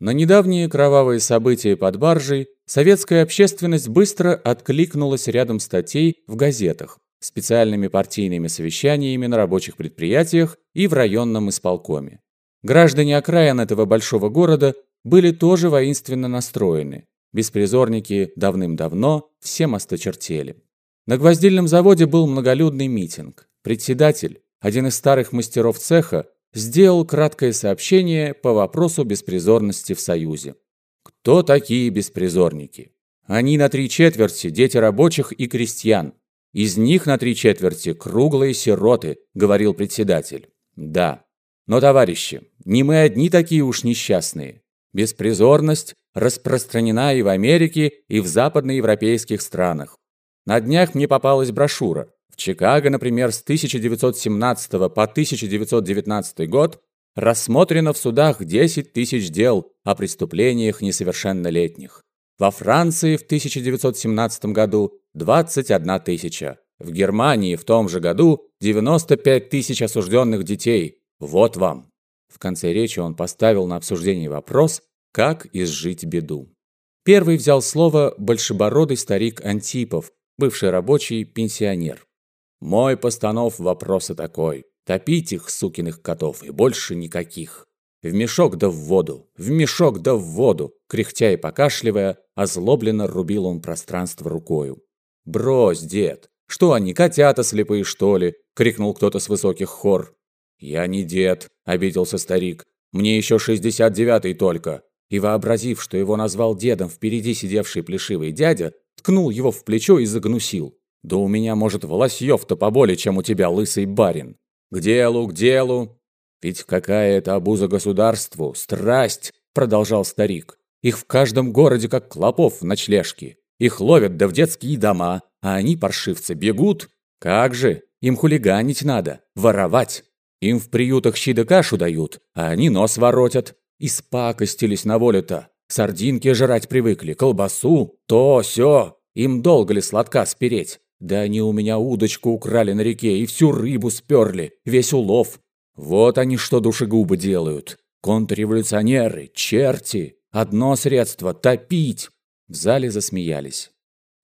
На недавние кровавые события под баржей советская общественность быстро откликнулась рядом статей в газетах, специальными партийными совещаниями на рабочих предприятиях и в районном исполкоме. Граждане окраин этого большого города были тоже воинственно настроены. Беспризорники давным-давно всем осточертели. На гвоздильном заводе был многолюдный митинг. Председатель, один из старых мастеров цеха, сделал краткое сообщение по вопросу беспризорности в Союзе. Кто такие беспризорники? Они на три четверти дети рабочих и крестьян. Из них на три четверти круглые сироты, говорил председатель. Да. Но, товарищи, не мы одни такие уж несчастные. Беспризорность распространена и в Америке, и в западноевропейских странах. На днях мне попалась брошюра. Чикаго, например, с 1917 по 1919 год рассмотрено в судах 10 тысяч дел о преступлениях несовершеннолетних. Во Франции в 1917 году 21 тысяча. В Германии в том же году 95 тысяч осужденных детей. Вот вам. В конце речи он поставил на обсуждение вопрос, как изжить беду. Первый взял слово большебородый старик Антипов, бывший рабочий пенсионер. Мой постанов вопроса такой. Топить их, сукиных котов, и больше никаких. В мешок да в воду, в мешок да в воду, кряхтя и покашливая, озлобленно рубил он пространство рукою. «Брось, дед! Что они, котята слепые, что ли?» — крикнул кто-то с высоких хор. «Я не дед», — обиделся старик. «Мне еще шестьдесят девятый только». И вообразив, что его назвал дедом впереди сидевший плешивый дядя, ткнул его в плечо и загнусил. «Да у меня, может, волосьев-то поболее, чем у тебя, лысый барин. К делу, к делу!» «Ведь какая это обуза государству, страсть!» – продолжал старик. «Их в каждом городе, как клопов в ночлежке. Их ловят да в детские дома, а они, паршивцы, бегут. Как же, им хулиганить надо, воровать. Им в приютах щи да кашу дают, а они нос воротят. И спакостились на волю-то. Сардинки жрать привыкли, колбасу, то, сё. Им долго ли сладка спереть? Да они у меня удочку украли на реке и всю рыбу сперли, весь улов. Вот они что душегубы делают. Контрреволюционеры, черти. Одно средство – топить. В зале засмеялись.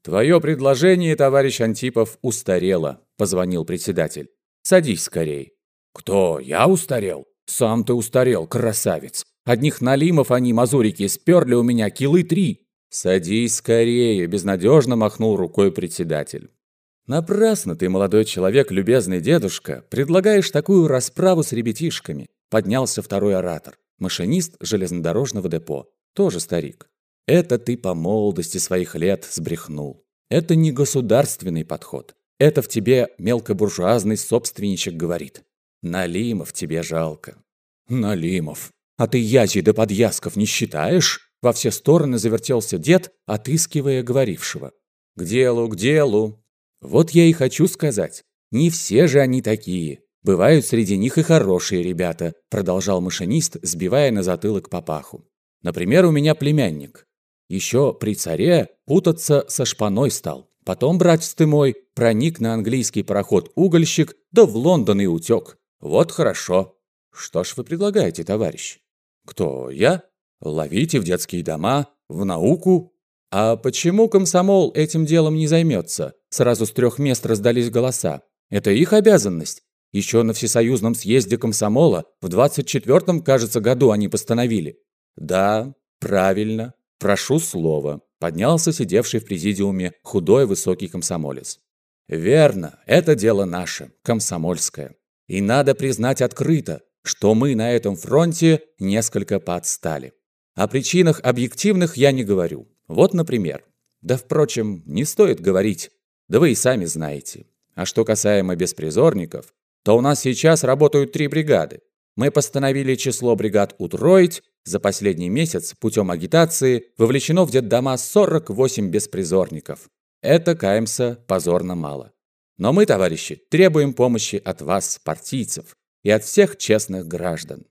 «Твое предложение, товарищ Антипов, устарело», – позвонил председатель. «Садись скорей». «Кто? Я устарел? Сам ты устарел, красавец. Одних налимов они, мазурики, сперли у меня килы три. Садись скорее, безнадежно махнул рукой председатель. Напрасно ты, молодой человек, любезный дедушка, предлагаешь такую расправу с ребятишками. Поднялся второй оратор, машинист железнодорожного депо, тоже старик. Это ты по молодости своих лет сбрехнул. Это не государственный подход. Это в тебе мелкобуржуазный собственничек говорит. Налимов тебе жалко. Налимов. А ты язей да подъязков не считаешь?» Во все стороны завертелся дед, отыскивая говорившего. «К делу, к делу!» «Вот я и хочу сказать. Не все же они такие. Бывают среди них и хорошие ребята», продолжал машинист, сбивая на затылок папаху. «Например, у меня племянник. Еще при царе путаться со шпаной стал. Потом, братец ты мой, проник на английский пароход угольщик, да в Лондон и утек. Вот хорошо. Что ж вы предлагаете, товарищ?» Кто, я? Ловите в детские дома, в науку? А почему комсомол этим делом не займется? Сразу с трех мест раздались голоса. Это их обязанность. Еще на всесоюзном съезде комсомола в 24-м, кажется, году они постановили. Да, правильно. Прошу слова. Поднялся сидевший в президиуме худой высокий комсомолец. Верно, это дело наше, комсомольское. И надо признать открыто, что мы на этом фронте несколько подстали. О причинах объективных я не говорю. Вот, например. Да, впрочем, не стоит говорить. Да вы и сами знаете. А что касаемо беспризорников, то у нас сейчас работают три бригады. Мы постановили число бригад утроить. За последний месяц путем агитации вовлечено в детдома 48 беспризорников. Это каемся позорно мало. Но мы, товарищи, требуем помощи от вас, партийцев и от всех честных граждан.